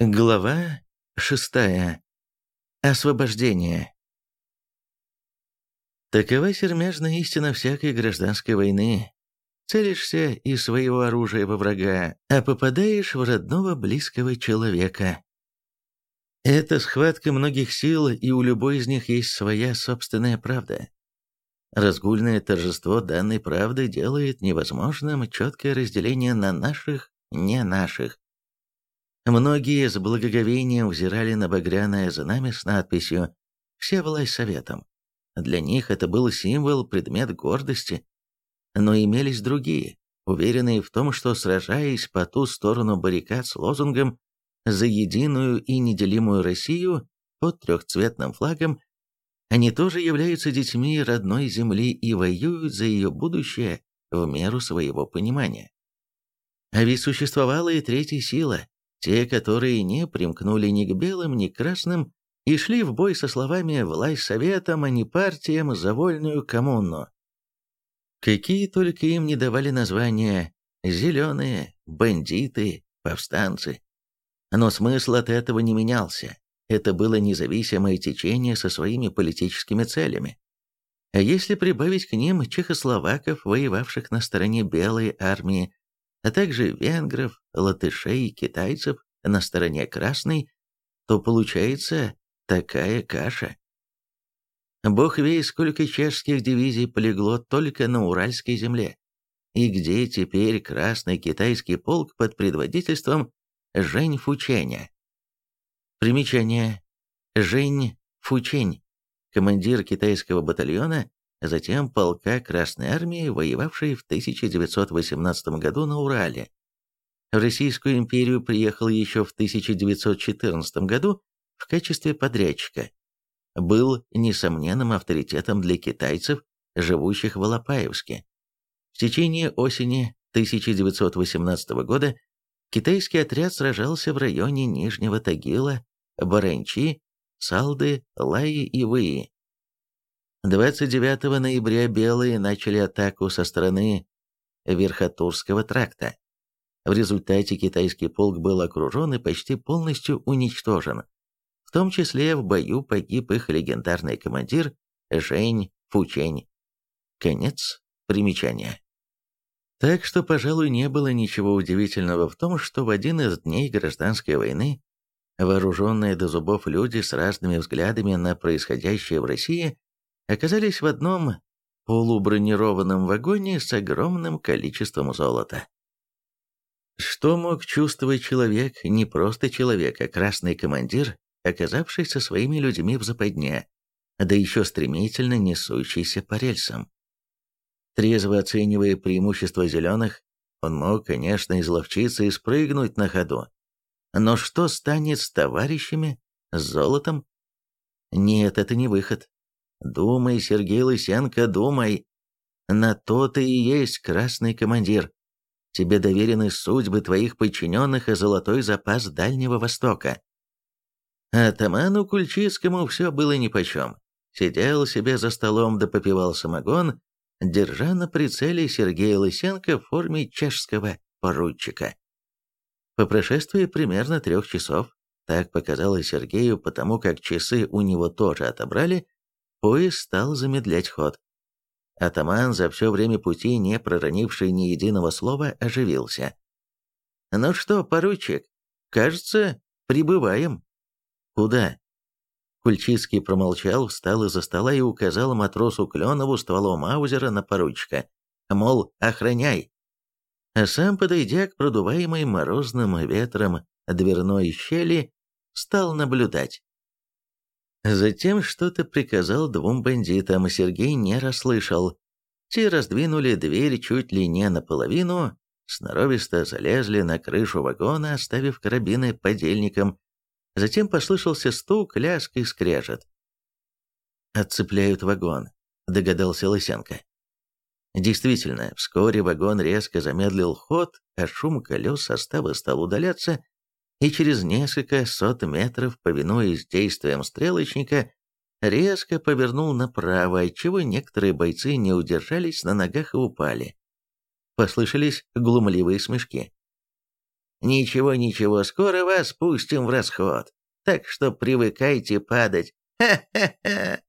Глава шестая. Освобождение. Такова сермяжная истина всякой гражданской войны. Целишься из своего оружия во врага, а попадаешь в родного близкого человека. Это схватка многих сил, и у любой из них есть своя собственная правда. Разгульное торжество данной правды делает невозможным четкое разделение на наших, не наших. Многие с благоговением взирали на багряное знамя с надписью «Вся власть советом». Для них это был символ, предмет гордости. Но имелись другие, уверенные в том, что, сражаясь по ту сторону баррикад с лозунгом «За единую и неделимую Россию» под трехцветным флагом, они тоже являются детьми родной земли и воюют за ее будущее в меру своего понимания. А ведь существовала и третья сила, те, которые не примкнули ни к белым, ни к красным, и шли в бой со словами «власть советом, а не партиям за вольную коммуну». Какие только им не давали названия «зеленые», «бандиты», «повстанцы». Но смысл от этого не менялся. Это было независимое течение со своими политическими целями. А если прибавить к ним чехословаков, воевавших на стороне белой армии, а также венгров, латышей, китайцев на стороне красной, то получается такая каша. Бог веет, сколько чешских дивизий полегло только на Уральской земле. И где теперь Красный Китайский полк под предводительством Жень Фученя? Примечание. Жень Фучень, командир китайского батальона затем полка Красной Армии, воевавшей в 1918 году на Урале. В Российскую империю приехал еще в 1914 году в качестве подрядчика. Был несомненным авторитетом для китайцев, живущих в Алапаевске. В течение осени 1918 года китайский отряд сражался в районе Нижнего Тагила, Баранчи, Салды, Лаи и Выи. 29 ноября белые начали атаку со стороны Верхотурского тракта. В результате китайский полк был окружен и почти полностью уничтожен. В том числе в бою погиб их легендарный командир Жень Фучень. Конец примечания. Так что, пожалуй, не было ничего удивительного в том, что в один из дней гражданской войны вооруженные до зубов люди с разными взглядами на происходящее в России оказались в одном полубронированном вагоне с огромным количеством золота. Что мог чувствовать человек, не просто человек, а красный командир, оказавшись со своими людьми в западне, да еще стремительно несущийся по рельсам? Трезво оценивая преимущества зеленых, он мог, конечно, изловчиться и спрыгнуть на ходу. Но что станет с товарищами, с золотом? Нет, это не выход. Думай, Сергей Лысенко, думай. На то ты и есть красный командир. Тебе доверены судьбы твоих подчиненных и золотой запас Дальнего Востока. Атаману Кульчицкому все было нипочем. Сидел себе за столом да попивал самогон, держа на прицеле Сергея Лысенко в форме чешского поручика. По прошествии примерно трех часов, так показалось Сергею, потому как часы у него тоже отобрали, Поезд стал замедлять ход. Атаман, за все время пути не проронивший ни единого слова, оживился. «Ну что, поручик, кажется, прибываем». «Куда?» Кульчицкий промолчал, встал из-за стола и указал матросу Кленову стволом Маузера на поручика. Мол, охраняй. А сам, подойдя к продуваемой морозным ветром дверной щели, стал наблюдать. Затем что-то приказал двум бандитам, Сергей не расслышал. Те раздвинули дверь чуть ли не наполовину, сноровисто залезли на крышу вагона, оставив карабины подельникам. Затем послышался стук, ляск и скрежет. «Отцепляют вагон», — догадался Лысенко. Действительно, вскоре вагон резко замедлил ход, а шум колес состава стал удаляться, и через несколько сот метров, повинуясь действиям стрелочника, резко повернул направо, отчего некоторые бойцы не удержались на ногах и упали. Послышались глумливые смешки. Ничего-ничего, скоро вас пустим в расход, так что привыкайте падать. Ха-ха-ха!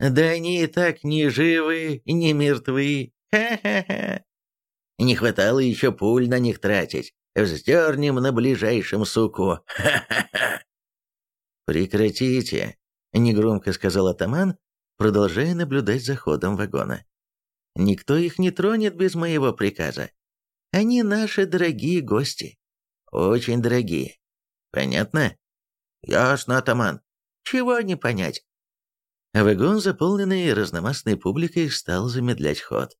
Да они и так не живы, не мертвы. Ха-ха-ха! Не хватало еще пуль на них тратить. Вздернем на ближайшем суку. Ха-ха-ха! Прекратите, негромко сказал атаман, продолжая наблюдать за ходом вагона. Никто их не тронет без моего приказа. Они наши дорогие гости. Очень дорогие. Понятно? Ясно, атаман. Чего не понять? Вагон, заполненный разномастной публикой, стал замедлять ход.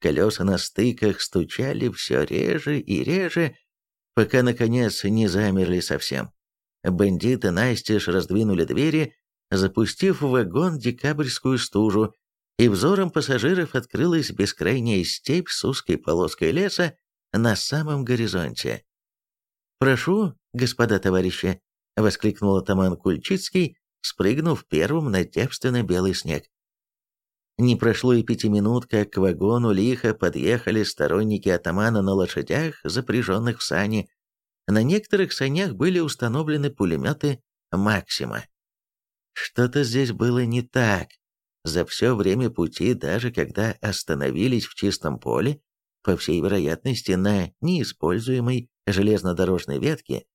Колеса на стыках стучали все реже и реже, пока, наконец, не замерли совсем. Бандиты настежь раздвинули двери, запустив в вагон декабрьскую стужу, и взором пассажиров открылась бескрайняя степь с узкой полоской леса, на самом горизонте. «Прошу, господа товарищи!» — воскликнул атаман Кульчицкий, спрыгнув первым на девственно белый снег. Не прошло и пяти минут, как к вагону лихо подъехали сторонники атамана на лошадях, запряженных в сани. На некоторых санях были установлены пулеметы «Максима». Что-то здесь было не так. За все время пути, даже когда остановились в чистом поле, по всей вероятности, на неиспользуемой железнодорожной ветке,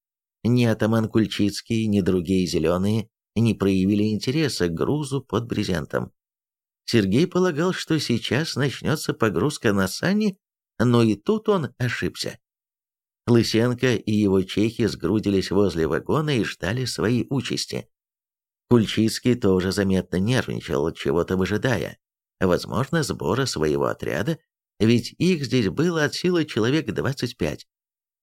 ни атаман Кульчицкий, ни другие зеленые не проявили интереса к грузу под брезентом. Сергей полагал, что сейчас начнется погрузка на сани, но и тут он ошибся. Лысенко и его чехи сгрудились возле вагона и ждали своей участи. Кульчицкий тоже заметно нервничал, чего-то выжидая. Возможно, сбора своего отряда ведь их здесь было от силы человек 25.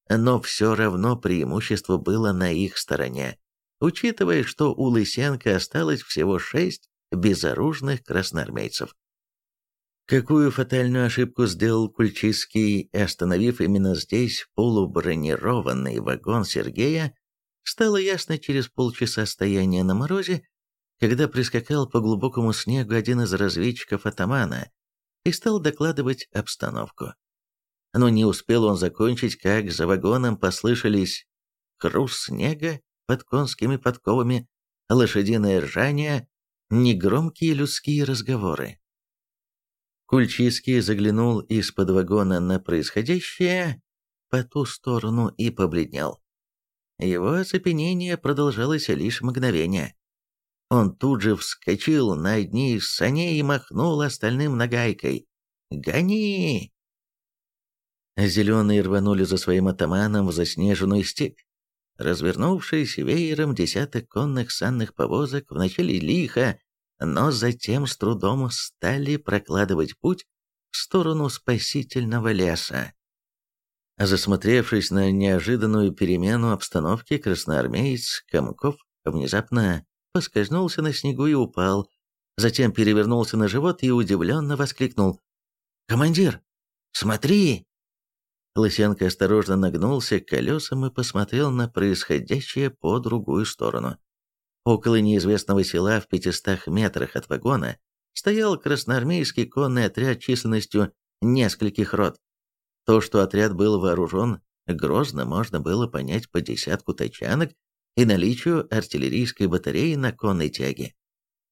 Но все равно преимущество было на их стороне, учитывая, что у Лысенко осталось всего шесть безоружных красноармейцев. Какую фатальную ошибку сделал Кульчицкий, остановив именно здесь полубронированный вагон Сергея, стало ясно через полчаса стояния на морозе, когда прискакал по глубокому снегу один из разведчиков атамана, и стал докладывать обстановку. Но не успел он закончить, как за вагоном послышались хруст снега под конскими подковами, лошадиное ржание, негромкие людские разговоры. Кульчиский заглянул из-под вагона на происходящее по ту сторону и побледнел. Его оцепенение продолжалось лишь мгновение. Он тут же вскочил на одни из саней и махнул остальным нагайкой. «Гони!» Зеленые рванули за своим атаманом в заснеженную степь. Развернувшись веером десяток конных санных повозок вначале лихо, но затем с трудом стали прокладывать путь в сторону спасительного леса. Засмотревшись на неожиданную перемену обстановки, красноармеец Комков внезапно поскользнулся на снегу и упал, затем перевернулся на живот и удивленно воскликнул. «Командир, смотри!» Лысенко осторожно нагнулся к колесам и посмотрел на происходящее по другую сторону. Около неизвестного села в пятистах метрах от вагона стоял красноармейский конный отряд численностью нескольких рот. То, что отряд был вооружен грозно, можно было понять по десятку тачанок и наличию артиллерийской батареи на конной тяге.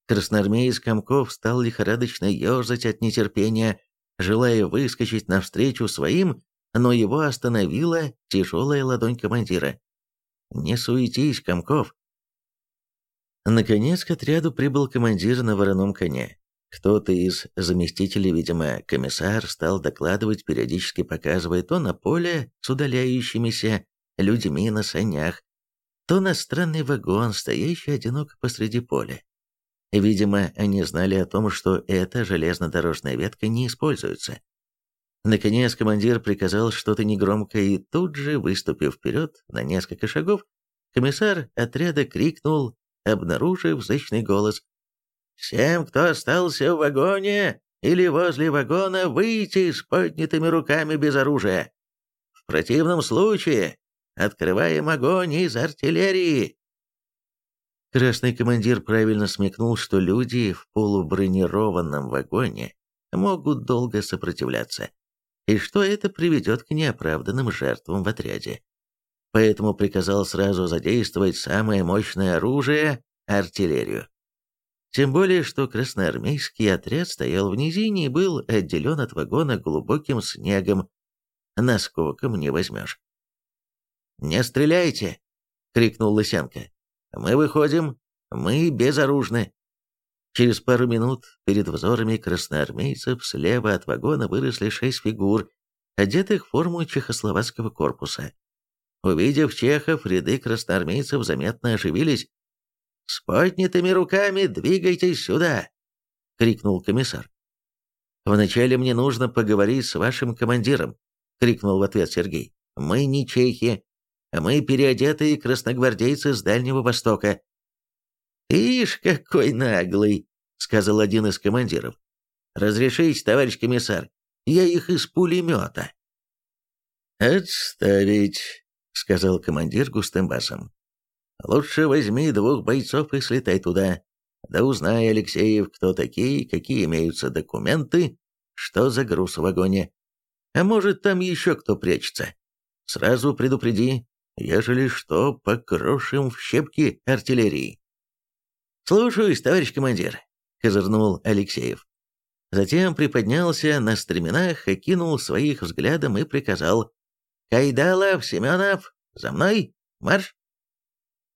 Красноармеец Комков стал лихорадочно ежить от нетерпения, желая выскочить навстречу своим, но его остановила тяжелая ладонь командира. «Не суетись, Комков!» Наконец к отряду прибыл командир на вороном коне. Кто-то из заместителей, видимо, комиссар, стал докладывать, периодически показывая то на поле с удаляющимися людьми на санях, то на странный вагон, стоящий одиноко посреди поля. Видимо, они знали о том, что эта железнодорожная ветка не используется. Наконец командир приказал что-то негромко, и тут же, выступив вперед на несколько шагов, комиссар отряда крикнул, обнаружив зычный голос. «Всем, кто остался в вагоне или возле вагона, выйти с поднятыми руками без оружия. В противном случае Открываем огонь из артиллерии!» Красный командир правильно смекнул, что люди в полубронированном вагоне могут долго сопротивляться, и что это приведет к неоправданным жертвам в отряде. поэтому приказал сразу задействовать самое мощное оружие – артиллерию. Тем более, что красноармейский отряд стоял в низине и был отделен от вагона глубоким снегом. Наскоком не возьмешь. «Не стреляйте!» — крикнул Лысенко. «Мы выходим, мы безоружны». Через пару минут перед взорами красноармейцев слева от вагона выросли шесть фигур, одетых в форму чехословацкого корпуса. Увидев чехов, ряды красноармейцев заметно оживились. «С поднятыми руками двигайтесь сюда!» — крикнул комиссар. «Вначале мне нужно поговорить с вашим командиром», — крикнул в ответ Сергей. «Мы не чехи, мы переодетые красногвардейцы с Дальнего Востока». «Ишь, какой наглый!» — сказал один из командиров. «Разрешите, товарищ комиссар, я их из пулемета». «Отставить», — сказал командир густым басом. «Лучше возьми двух бойцов и слетай туда. Да узнай, Алексеев, кто такие, какие имеются документы, что за груз в вагоне. А может, там еще кто прячется. Сразу предупреди, ежели что, покрошим в щепки артиллерии». «Слушаюсь, товарищ командир», — козырнул Алексеев. Затем приподнялся на стременах, окинул своих взглядом и приказал «Кайдалов, Семенов, за мной, марш!»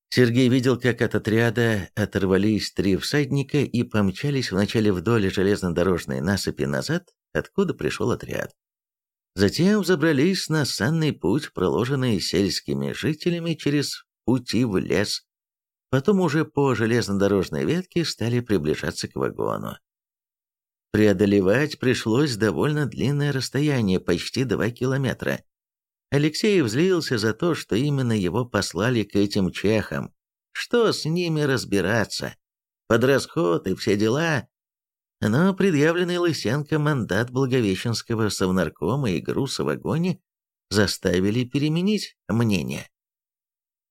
Сергей видел, как от отряда оторвались три всадника и помчались вначале вдоль железнодорожной насыпи назад, откуда пришел отряд. Затем взобрались на санный путь, проложенный сельскими жителями через пути в лес. Потом уже по железнодорожной ветке стали приближаться к вагону. Преодолевать пришлось довольно длинное расстояние, почти два километра. Алексей взлился за то, что именно его послали к этим чехам. Что с ними разбираться? Под расход и все дела. Но предъявленный Лысенко мандат Благовещенского совнаркома и груз в вагоне заставили переменить мнение.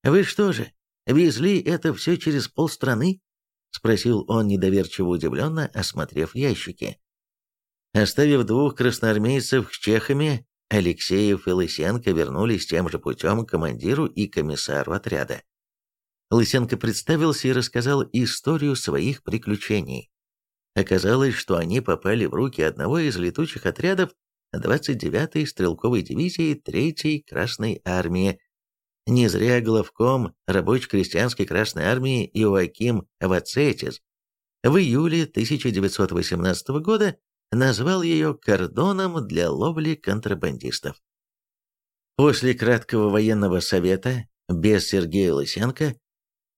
«Вы что же, везли это все через полстраны?» — спросил он недоверчиво удивленно, осмотрев ящики. Оставив двух красноармейцев с чехами, Алексеев и Лысенко вернулись тем же путем к командиру и комиссару отряда. Лысенко представился и рассказал историю своих приключений. Оказалось, что они попали в руки одного из летучих отрядов 29-й стрелковой дивизии 3-й Красной армии. Не зря главком рабоче-крестьянской Красной армии Иоаким Вацетис в июле 1918 года назвал ее кордоном для ловли контрабандистов. После краткого военного совета, без Сергея Лысенко,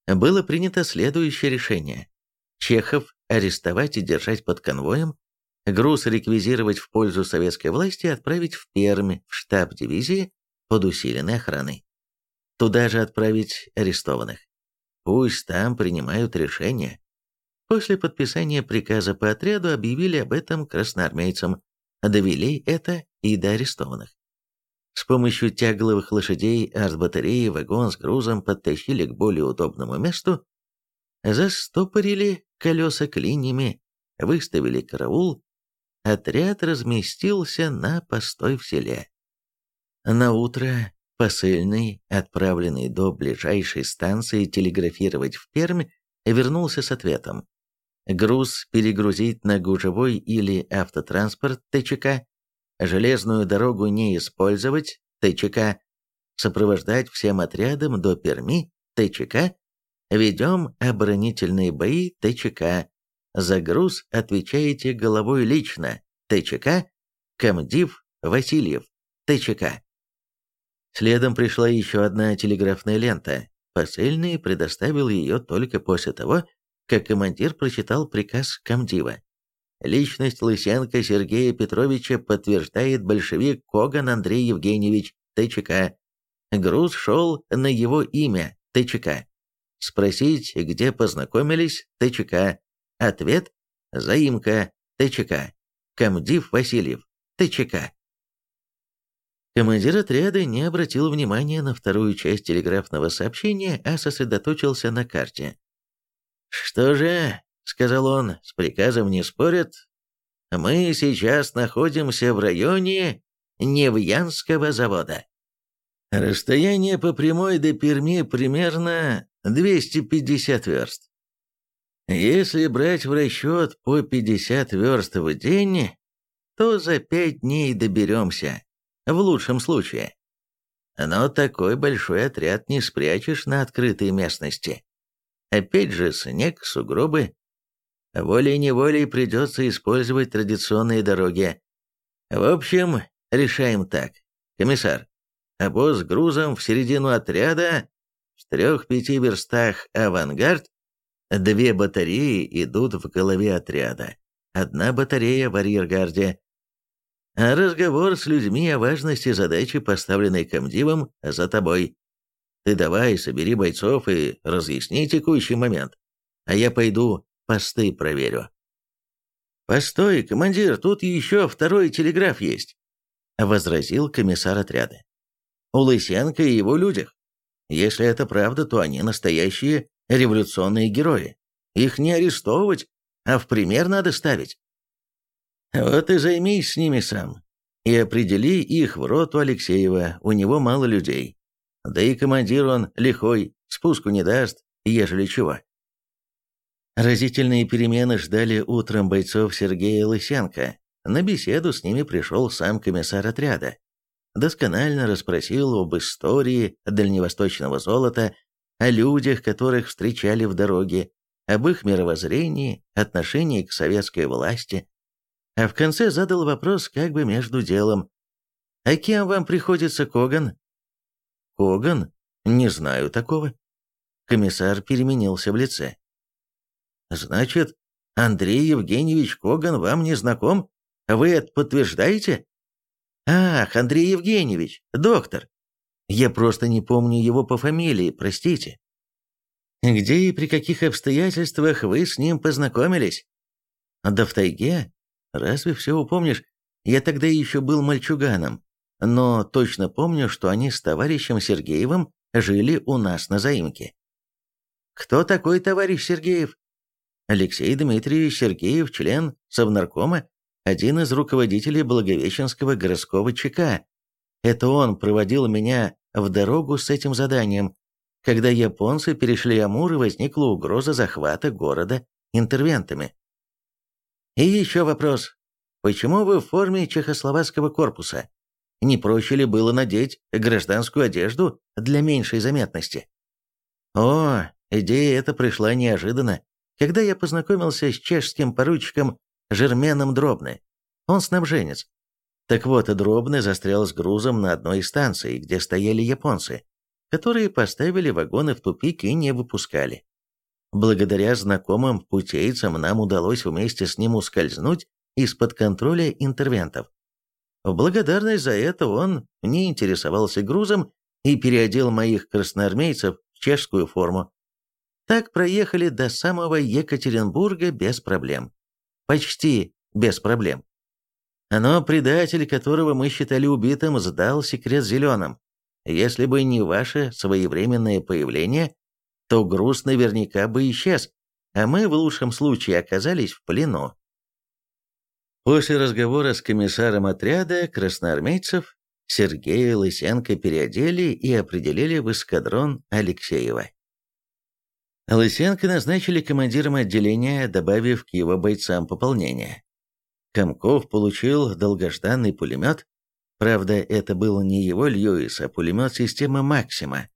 было принято следующее решение. Чехов арестовать и держать под конвоем, груз реквизировать в пользу советской власти и отправить в Пермь, в штаб дивизии под усиленной охраной. Туда же отправить арестованных. Пусть там принимают решения, После подписания приказа по отряду объявили об этом красноармейцам, довели это и до арестованных. С помощью тягловых лошадей артбатареи вагон с грузом подтащили к более удобному месту, застопорили колеса клиньями, выставили караул, отряд разместился на постой в селе. На утро посыльный, отправленный до ближайшей станции телеграфировать в Пермь, вернулся с ответом груз перегрузить на гужевой или автотранспорт ТЧК, железную дорогу не использовать ТЧК, сопровождать всем отрядом до Перми ТЧК, ведем оборонительные бои ТЧК, за груз отвечаете головой лично ТЧК, комдив Васильев ТЧК. Следом пришла еще одна телеграфная лента. Посыльный предоставил ее только после того, как командир прочитал приказ комдива. Личность Лысенко Сергея Петровича подтверждает большевик Коган Андрей Евгеньевич, ТЧК. Груз шел на его имя, ТЧК. Спросить, где познакомились, ТЧК. Ответ – заимка, ТЧК. Комдив Васильев, ТЧК. Командир отряда не обратил внимания на вторую часть телеграфного сообщения, а сосредоточился на карте. «Что же?» — сказал он, — «с приказом не спорят. Мы сейчас находимся в районе Невьянского завода». Расстояние по прямой до Перми примерно 250 верст. Если брать в расчет по 50 верст в день, то за пять дней доберемся, в лучшем случае. Но такой большой отряд не спрячешь на открытой местности. Опять же снег, сугробы. Волей-неволей придется использовать традиционные дороги. В общем, решаем так. Комиссар, обоз с грузом в середину отряда, в трех-пяти верстах авангард, две батареи идут в голове отряда, одна батарея в арьергарде, а разговор с людьми о важности задачи, поставленной комдивом, за тобой. Ты давай, собери бойцов и разъясни текущий момент, а я пойду посты проверю. «Постой, командир, тут еще второй телеграф есть», — возразил комиссар отряда. «У Лысенко и его людях. Если это правда, то они настоящие революционные герои. Их не арестовывать, а в пример надо ставить. Вот и займись с ними сам. И определи их в роту Алексеева, у него мало людей. Да и командир он лихой, спуску не даст, ежели чего. Разительные перемены ждали утром бойцов Сергея Лысенко. На беседу с ними пришел сам комиссар отряда. Досконально расспросил об истории дальневосточного золота, о людях, которых встречали в дороге, об их мировоззрении, отношении к советской власти, а в конце задал вопрос как бы между делом. «А кем вам приходится Коган?» «Коган? Не знаю такого». Комиссар переменился в лице. «Значит, Андрей Евгеньевич Коган вам не знаком? Вы это подтверждаете?» «Ах, Андрей Евгеньевич, доктор. Я просто не помню его по фамилии, простите». «Где и при каких обстоятельствах вы с ним познакомились?» «Да в тайге, Разве все упомнишь? Я тогда еще был мальчуганом, но точно помню, что они с товарищем Сергеевым жили у нас на заимке. Кто такой товарищ Сергеев? Алексей Дмитриевич Сергеев, член Совнаркома, один из руководителей Благовещенского городского ЧК. Это он проводил меня в дорогу с этим заданием. Когда японцы перешли Амур и возникла угроза захвата города интервентами. И еще вопрос. Почему вы в форме чехословацкого корпуса? Не проще ли было надеть гражданскую одежду для меньшей заметности? О, идея эта пришла неожиданно, когда я познакомился с чешским поручиком Жерменом Дробны. Он снабженец. Так вот, Дробны застрял с грузом на одной из станций, где стояли японцы, которые поставили вагоны в тупик и не выпускали. Благодаря знакомым путейцам нам удалось вместе с ним ускользнуть из-под контроля интервентов. В благодарность за это он не интересовался грузом и переодел моих красноармейцев в чешскую форму. Так проехали до самого Екатеринбурга без проблем. Почти без проблем. Но предатель, которого мы считали убитым, сдал секрет зеленым. Если бы не ваше своевременное появление, то груз наверняка бы исчез, а мы в лучшем случае оказались в плену. После разговора с комиссаром отряда красноармейцев Сергея Лысенко переодели и определили в эскадрон Алексеева. Лысенко назначили командиром отделения, добавив к его бойцам пополнение. Комков получил долгожданный пулемет, правда, это был не его Льюис, а пулемет системы «Максима»,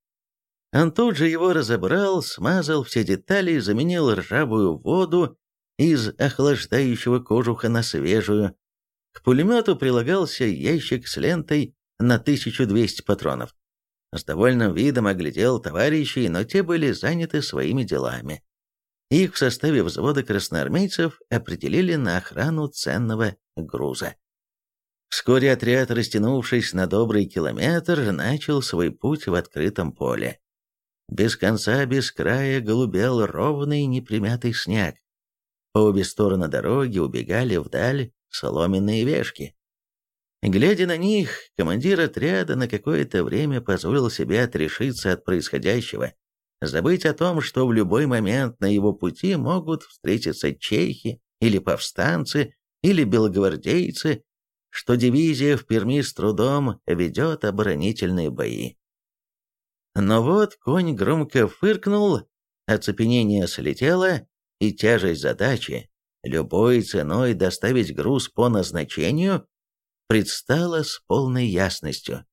он тут же его разобрал, смазал все детали, заменил ржавую воду из охлаждающего кожуха на свежую. К пулемету прилагался ящик с лентой на 1200 патронов. С довольным видом оглядел товарищей, но те были заняты своими делами. Их в составе взвода красноармейцев определили на охрану ценного груза. Вскоре отряд, растянувшись на добрый километр, начал свой путь в открытом поле. Без конца, без края голубел ровный непримятый снег. По обе стороны дороги убегали вдаль соломенные вешки. Глядя на них, командир отряда на какое-то время позволил себе отрешиться от происходящего, забыть о том, что в любой момент на его пути могут встретиться чехи или повстанцы или белогвардейцы, что дивизия в Перми с трудом ведет оборонительные бои. Но вот конь громко фыркнул, оцепенение слетело, и тяжесть задачи, любой ценой доставить груз по назначению, предстала с полной ясностью.